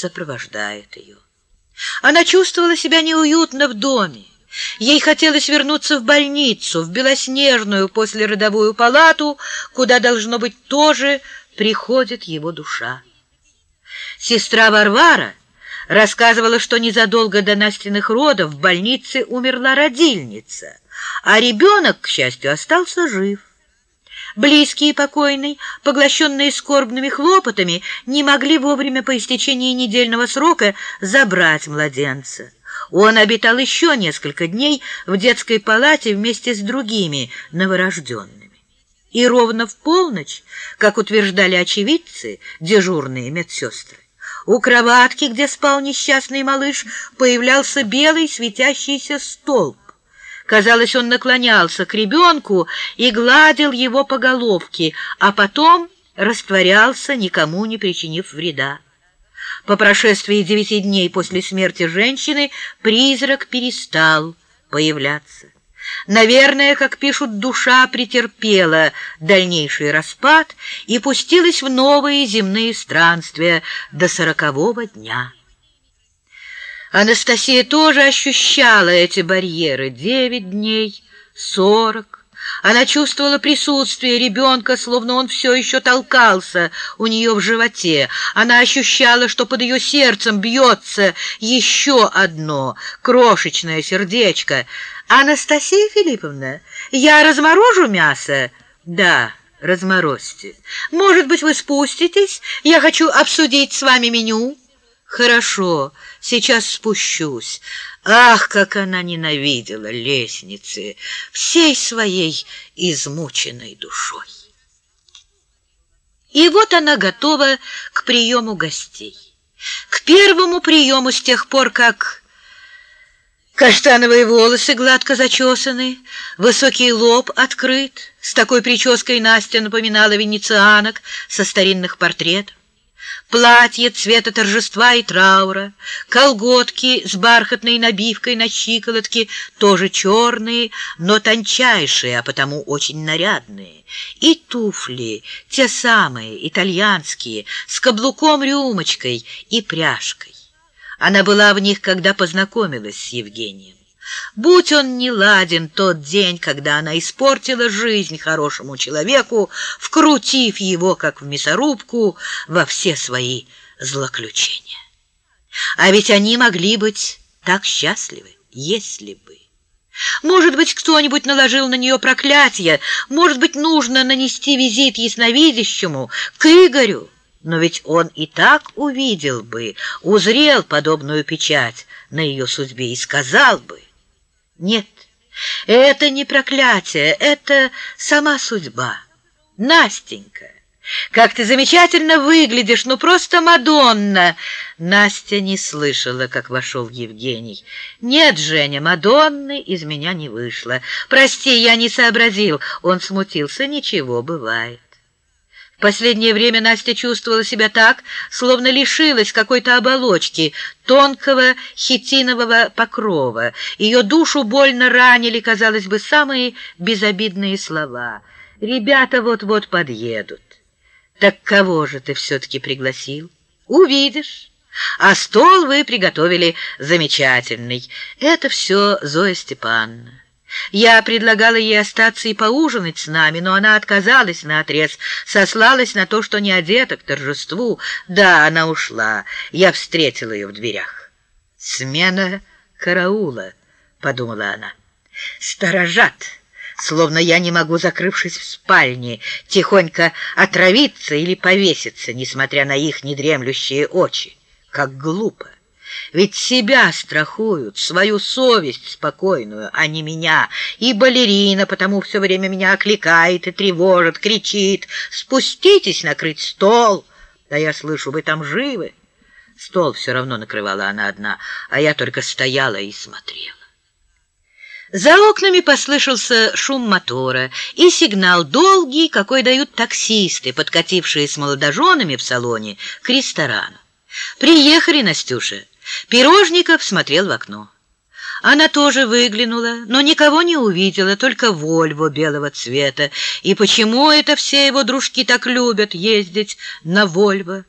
сопровождает ее. Она чувствовала себя неуютно в доме. Ей хотелось вернуться в больницу, в белоснежную послеродовую палату, куда, должно быть, тоже приходит его душа. Сестра Варвара рассказывала, что незадолго до Настиных родов в больнице умерла родильница, а ребенок, к счастью, остался жив. Близкие покойной, поглощенные скорбными хлопотами, не могли вовремя по истечении недельного срока забрать младенца. Он обитал еще несколько дней в детской палате вместе с другими новорожденными. И ровно в полночь, как утверждали очевидцы, дежурные медсестры, у кроватки, где спал несчастный малыш, появлялся белый светящийся столб. Казалось, он наклонялся к ребенку и гладил его по головке, а потом растворялся, никому не причинив вреда. По прошествии девяти дней после смерти женщины призрак перестал появляться. Наверное, как пишут, душа претерпела дальнейший распад и пустилась в новые земные странствия до сорокового дня. Анастасия тоже ощущала эти барьеры. Девять дней, сорок. Она чувствовала присутствие ребенка, словно он все еще толкался у нее в животе. Она ощущала, что под ее сердцем бьется еще одно крошечное сердечко. «Анастасия Филипповна, я разморожу мясо?» «Да, разморозьте. Может быть, вы спуститесь? Я хочу обсудить с вами меню». «Хорошо, сейчас спущусь». Ах, как она ненавидела лестницы всей своей измученной душой. И вот она готова к приему гостей. К первому приему с тех пор, как каштановые волосы гладко зачесаны, высокий лоб открыт. С такой прической Настя напоминала венецианок со старинных портретов платье цвета торжества и траура, колготки с бархатной набивкой на щиколотке, тоже черные, но тончайшие, а потому очень нарядные, и туфли, те самые, итальянские, с каблуком-рюмочкой и пряжкой. Она была в них, когда познакомилась с Евгением. Будь он не ладен тот день, когда она испортила жизнь хорошему человеку, вкрутив его, как в мясорубку, во все свои злоключения. А ведь они могли быть так счастливы, если бы. Может быть, кто-нибудь наложил на нее проклятие, может быть, нужно нанести визит ясновидящему, к Игорю. Но ведь он и так увидел бы, узрел подобную печать на ее судьбе и сказал бы, нет, это не проклятие, это сама судьба. Настенька, как ты замечательно выглядишь, ну просто Мадонна. Настя не слышала, как вошел Евгений. Нет, Женя, Мадонны из меня не вышло. Прости, я не сообразил. Он смутился. Ничего, бывает. Последнее время Настя чувствовала себя так, словно лишилась какой-то оболочки, тонкого хитинового покрова. Ее душу больно ранили, казалось бы, самые безобидные слова. «Ребята вот-вот подъедут». «Так кого же ты все-таки пригласил?» «Увидишь». А стол вы приготовили замечательный. Это все Зоя Степановна. Я предлагала ей остаться и поужинать с нами, но она отказалась наотрез, сослалась на то, что не одета к торжеству. Да, она ушла. Я встретила ее в дверях. «Смена караула», — подумала она. «Сторожат» словно я не могу, закрывшись в спальне, тихонько отравиться или повеситься, несмотря на их недремлющие очи. Как глупо! Ведь себя страхуют, свою совесть спокойную, а не меня. И балерина потому все время меня окликает и тревожит, кричит. «Спуститесь накрыть стол!» Да я слышу, вы там живы. Стол все равно накрывала она одна, а я только стояла и смотрела. За окнами послышался шум мотора и сигнал долгий, какой дают таксисты, подкатившие с молодоженами в салоне к ресторану. «Приехали, Настюша!» Пирожников смотрел в окно. Она тоже выглянула, но никого не увидела, только Вольво белого цвета. И почему это все его дружки так любят ездить на Вольво?